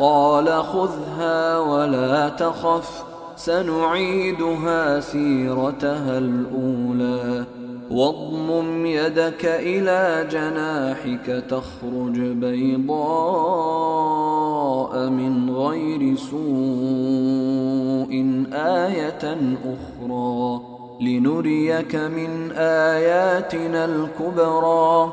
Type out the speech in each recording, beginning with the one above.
قال خذها ولا تخف سنعيدها سيرتها الأولى. واضمم يدك إلى جناحك تخرج بيضاء من غير سوء آية أخرى. لنريك من آياتنا الكبرى.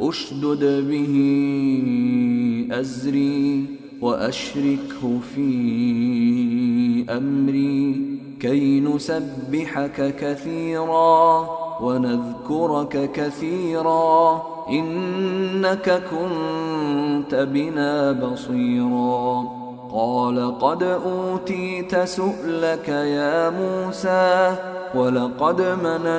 أشدد به أزري وأشركه في أمري كي نسبحك كثيرا ونذكرك كثيرا إنك كنت بنا بصيرا قال قد أوتيت سؤلك يا موسى ولقد مننا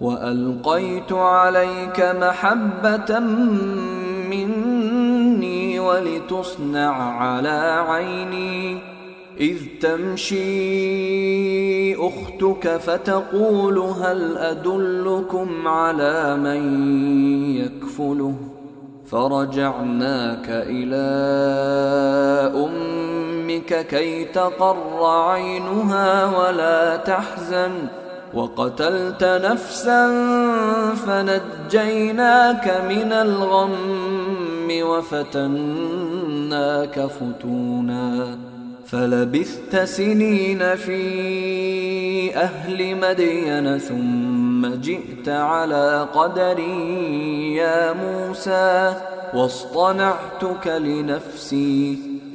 وألقيت عليك محبة مني ولتصنع على عيني. إذ تمشي أختك فتقول هل أدلكم على من يكفله؟ فرجعناك إلى أمك كي تقر عينها ولا تحزن. وقتلت نفسا فنجيناك من الغم وفتناك فتونا فلبثت سنين في أهل مدين ثم جئت على قدري يا موسى واصطنعتك لنفسي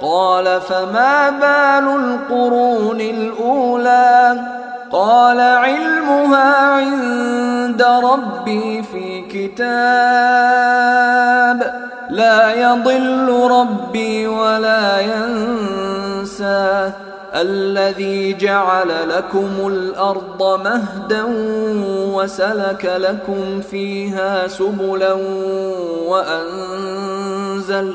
قال فما بال القرون الأولى؟ قال علمها عند ربي في كتاب. لا يضل ربي ولا ينسى. الذي جعل لكم الأرض مهدا وسلك لكم فيها سبلا وأنزل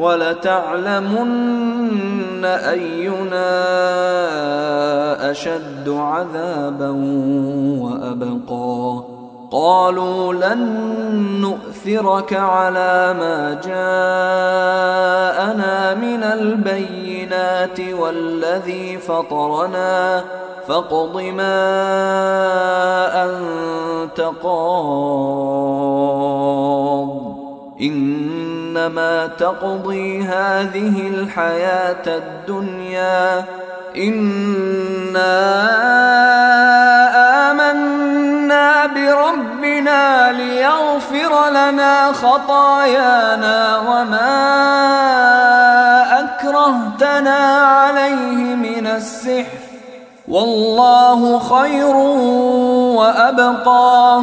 ولتعلمن أينا أشد عذابا وأبقى. قالوا لن نؤثرك على ما جاءنا من البينات والذي فطرنا. فاقض ما أنت قاض. إنما تقضي هذه الحياة الدنيا. إنا آمنا بربنا ليغفر لنا خطايانا وما أكرهتنا عليه من السحر. والله خير وأبقى.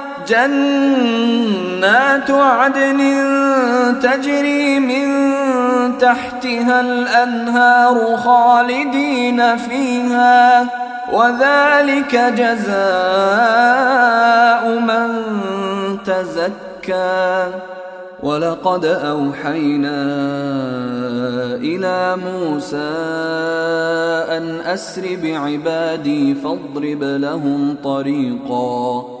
جنات عدن تجري من تحتها الأنهار خالدين فيها وذلك جزاء من تزكى. ولقد أوحينا إلى موسى أن أسر بعبادي فاضرب لهم طريقاً.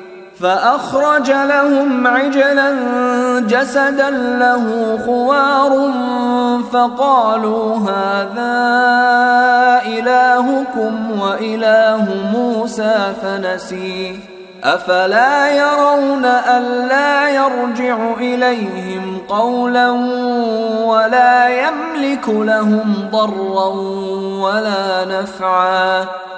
فأخرج لهم عجلا جسدا له خوار فقالوا هذا إلهكم وإله موسى فنسي أفلا يرون ألا يرجع إليهم قولا ولا يملك لهم ضرا ولا نفعا.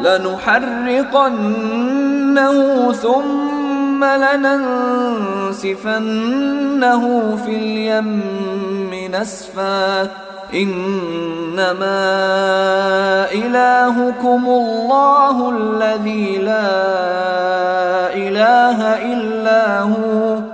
لنحرقنه ثم لننسفنه في اليم نسفا. إنما إلهكم الله الذي لا إله إلا هو.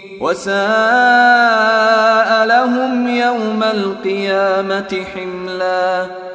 وساء لهم يوم القيامة حملا.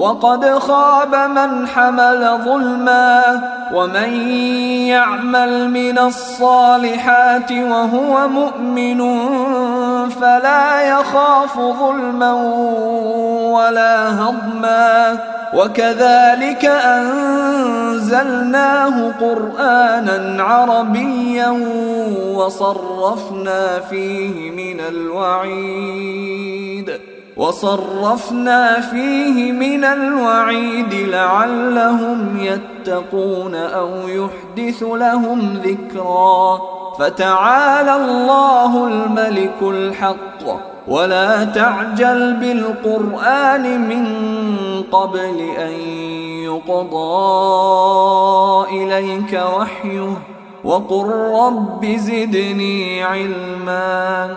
وقد خاب من حمل ظلما ومن يعمل من الصالحات وهو مؤمن فلا يخاف ظلما ولا هضما وكذلك أنزلناه قرآنا عربيا وصرفنا فيه من الوعيد وصرفنا فيه من الوعيد لعلهم يتقون أو يحدث لهم ذكرا. فتعالى الله الملك الحق. ولا تعجل بالقرآن من قبل أن يقضى إليك وحيه. وقل رب زدني علما.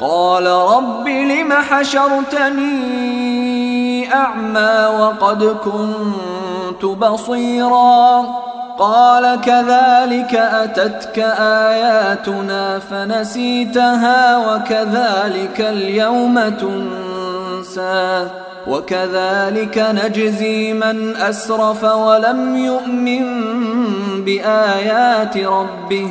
قال رب لم حشرتني أعمى وقد كنت بصيراً قال كذلك أتتك آياتنا فنسيتها وكذلك اليوم تنسى وكذلك نجزي من أسرف ولم يؤمن بآيات ربه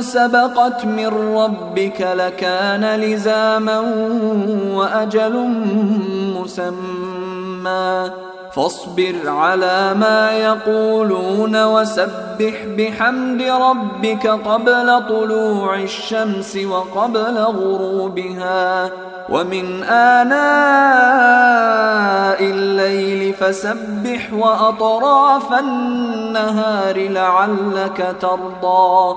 سبقت من ربك لكان لزاما وأجل مسمى. فاصبر على ما يقولون وسبح بحمد ربك قبل طلوع الشمس وقبل غروبها. ومن آناء الليل فسبح وأطراف النهار لعلك ترضى.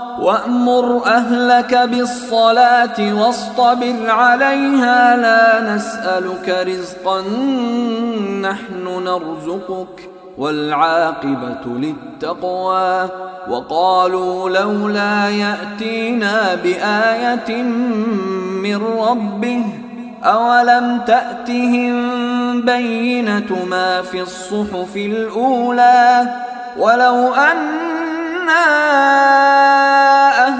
وأمر أهلك بالصلاة واصطبر عليها لا نسألك رزقا نحن نرزقك والعاقبة للتقوى وقالوا لولا يأتينا بآية من ربه أولم تأتهم بينة ما في الصحف الأولى ولو أنا